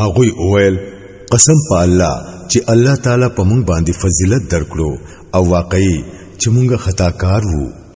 هغوی اویل قسم په الله چې الله تعالی په موږ باندې فضیلت درکړو او واقعي چې موږ خطاکار وو